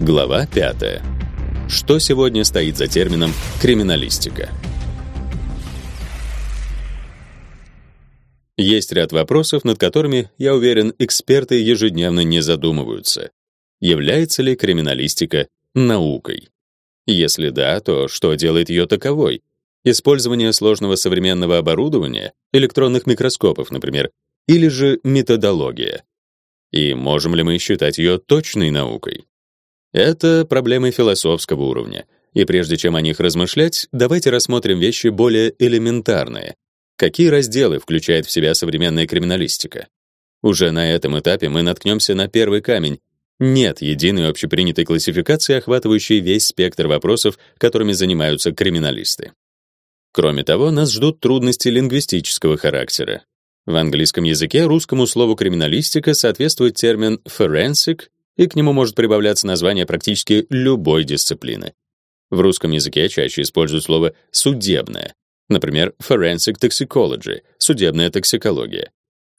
Глава 5. Что сегодня стоит за термином криминалистика? Есть ряд вопросов, над которыми, я уверен, эксперты ежедневно не задумываются. Является ли криминалистика наукой? Если да, то что делает ее таковой? Использование сложного современного оборудования, электронных микроскопов, например, или же методология? И можем ли мы считать ее точной наукой? Это проблемы философского уровня. И прежде чем о них размышлять, давайте рассмотрим вещи более элементарные. Какие разделы включает в себя современная криминалистика? Уже на этом этапе мы наткнемся на первый камень. Нет единой общепринятой классификации, охватывающей весь спектр вопросов, которыми занимаются криминалисты. Кроме того, нас ждут трудности лингвистического характера. В английском языке русскому слову криминалистика соответствует термин forensic и к нему может прибавляться название практически любой дисциплины. В русском языке чаще используют слово судебное, например, forensic toxicology судебная токсикология,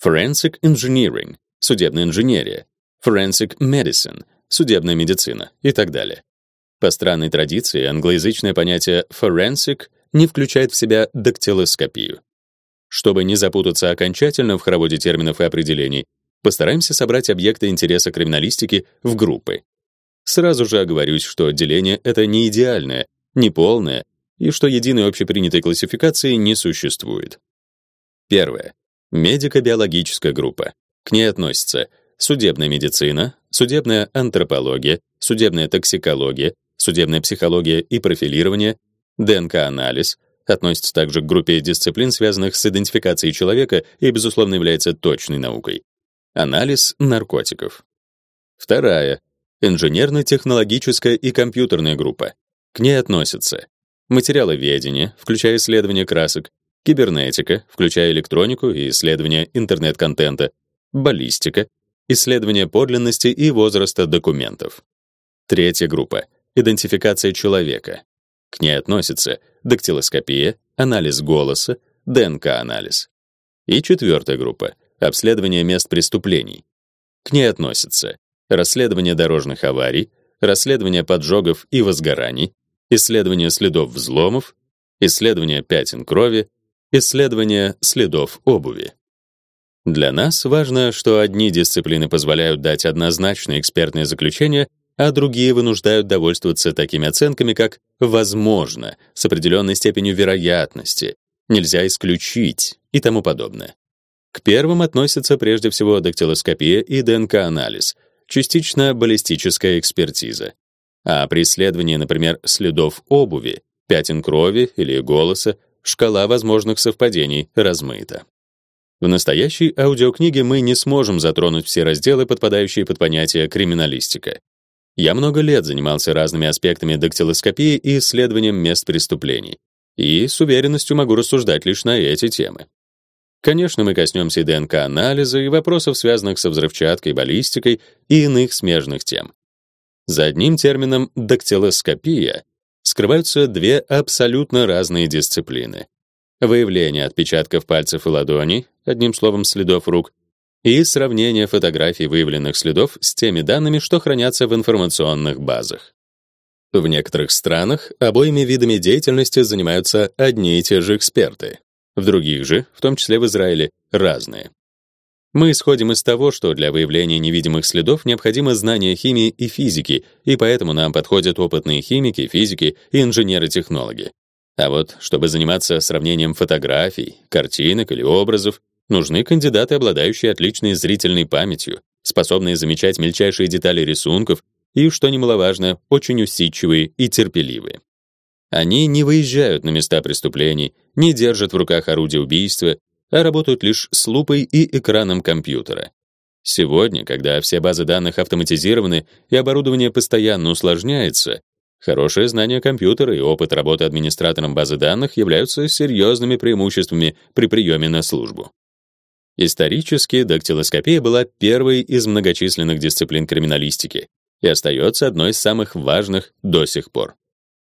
forensic engineering судебная инженерия, forensic medicine судебная медицина и так далее. По странной традиции англоязычное понятие forensic не включает в себя дактилоскопию. Чтобы не запутаться окончательно в хороводе терминов и определений, Постараемся собрать объекты интереса криминалистики в группы. Сразу же оговорюсь, что деление это не идеальное, не полное, и что единой общепринятой классификации не существует. Первое. Медико-биологическая группа. К ней относятся судебная медицина, судебная антропология, судебная токсикология, судебная психология и профилирование, ДНК-анализ, относится также к группе дисциплин, связанных с идентификацией человека и безусловно является точной наукой. Анализ наркотиков. Вторая инженерно-технологическая и компьютерная группа. К ней относятся материаловедение, включая исследование красок, кибернетика, включая электронику и исследование интернет-контента, баллистика, исследование подлинности и возраста документов. Третья группа идентификация человека. К ней относятся дактилоскопия, анализ голоса, ДНК-анализ. И четвертая группа обследование мест преступлений. К ней относятся расследование дорожных аварий, расследование поджогов и возгораний, исследование следов взломов, исследование пятен крови, исследование следов обуви. Для нас важно, что одни дисциплины позволяют дать однозначное экспертное заключение, а другие вынуждают довольствоваться такими оценками, как возможно, с определенной степенью вероятности, нельзя исключить и тому подобное. К первым относятся прежде всего дактилоскопия и ДНК-анализ, частично баллистическая экспертиза. А при исследовании, например, следов обуви, пятен крови или голоса, шкала возможных совпадений размыта. В настоящей аудиокниге мы не сможем затронуть все разделы, подпадающие под понятие криминалистика. Я много лет занимался разными аспектами дактилоскопии и исследованием мест преступлений, и с уверенностью могу рассуждать лишь на эти темы. Конечно, мы коснемся ДНК-анализа, и вопросов, связанных со взрывчаткой, баллистикой и иных смежных тем. За одним термином дактилоскопия скрываются две абсолютно разные дисциплины. Выявление отпечатков пальцев и ладоней, одним словом, следов рук, и сравнение фотографий выявленных следов с теми данными, что хранятся в информационных базах. В некоторых странах обоими видами деятельности занимаются одни и те же эксперты. В других же, в том числе в Израиле, разные. Мы исходим из того, что для выявления невидимых следов необходимо знание химии и физики, и поэтому нам подходят опытные химики, физики и инженеры-технологи. А вот, чтобы заниматься сравнением фотографий, картинок или образов, нужны кандидаты, обладающие отличной зрительной памятью, способные замечать мельчайшие детали рисунков и, что немаловажно, очень усидчивые и терпеливые. Они не выезжают на места преступлений, не держат в руках орудие убийства, а работают лишь с лупой и экраном компьютера. Сегодня, когда все базы данных автоматизированы и оборудование постоянно усложняется, хорошее знание компьютера и опыт работы администратором базы данных являются серьезными преимуществами при приеме на службу. Исторически дактилоскопия была первой из многочисленных дисциплин криминалистики и остается одной из самых важных до сих пор.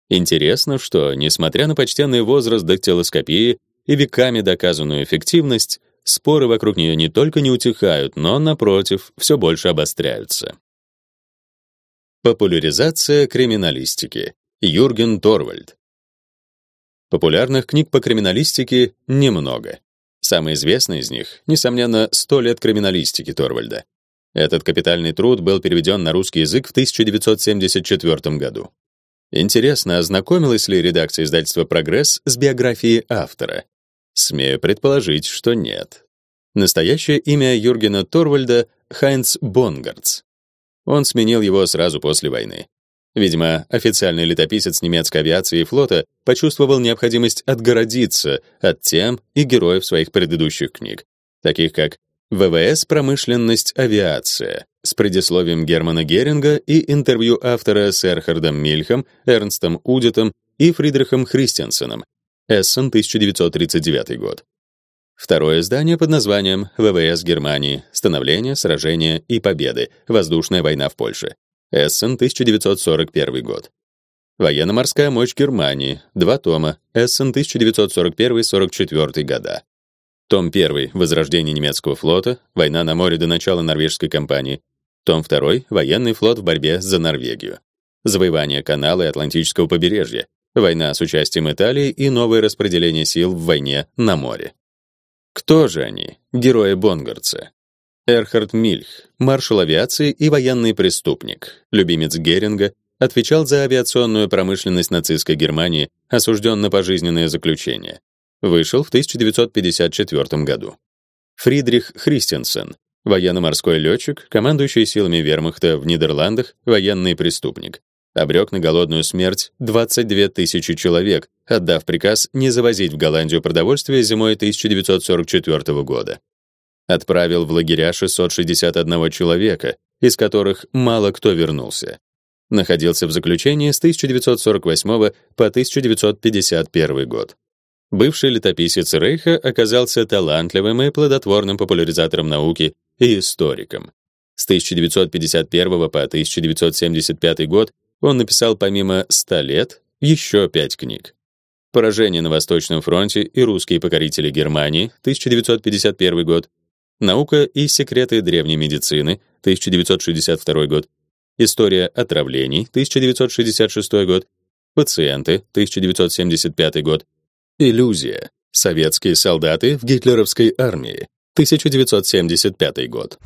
Интересно, что, несмотря на почтенный возраст дактилоскопии и веками доказанную эффективность, споры вокруг нее не только не утихают, но, напротив, все больше обостряются. Популяризация криминалистики. Юрген Торвальд. Популярных книг по криминалистике немного. Самый известный из них, несомненно, «Сто лет криминалистики» Торвальда. Этот капитальный труд был переведен на русский язык в 1974 году. Интересно, ознакомилась ли редакция издательства «Прогресс» с биографией автора? Смею предположить, что нет. Настоящее имя Юргена Торвальда — Хайнц Бонгардс. Он сменил его сразу после войны. Видимо, официальный летописец немецкой авиации и флота почувствовал необходимость отгородиться от тем и героев своих предыдущих книг, таких как ВВС «Промышленность. Авиация» с предисловием Германа Геринга и интервью автора с Эрхардом Мильхом, Эрнстом Удитом и Фридрихом Христиансеном, Эссен, 1939 год. Второе издание под названием ВВС Германии. Становление, сражения и победы. Воздушная война в Польше. Эссен, 1941 год. Военно-морская мощь Германии. Два тома. Эссен, 1941-44 года. Том 1. Возрождение немецкого флота. Война на море до начала норвежской кампании. Том 2. Военный флот в борьбе за Норвегию. Завоевание канала и Атлантического побережья. Война с участием Италии и новое распределение сил в войне на море. Кто же они, герои Бонгардца? Эрхард Мильх, маршал авиации и военный преступник, любимец Геринга, отвечал за авиационную промышленность нацистской Германии, осужден на пожизненное заключение. Вышел в 1954 году. Фридрих Христенсен, военно-морской летчик, командующий силами Вермахта в Нидерландах, военный преступник обрек на голодную смерть 22 тысячи человек, отдав приказ не завозить в Голландию продовольствие зимой 1944 года. Отправил в лагеря 661 человека, из которых мало кто вернулся. Находился в заключении с 1948 по 1951 год. Бывший летописец Рейха оказался талантливым и плодотворным популяризатором науки и историком. С 1951 по 1975 год он написал помимо «Ста лет» еще пять книг. «Поражение на Восточном фронте» и «Русские покорители Германии» 1951 год, «Наука и секреты древней медицины» 1962 год, «История отравлений» 1966 год, «Пациенты» 1975 год, «Иллюзия. Советские солдаты в гитлеровской армии» 1975 год.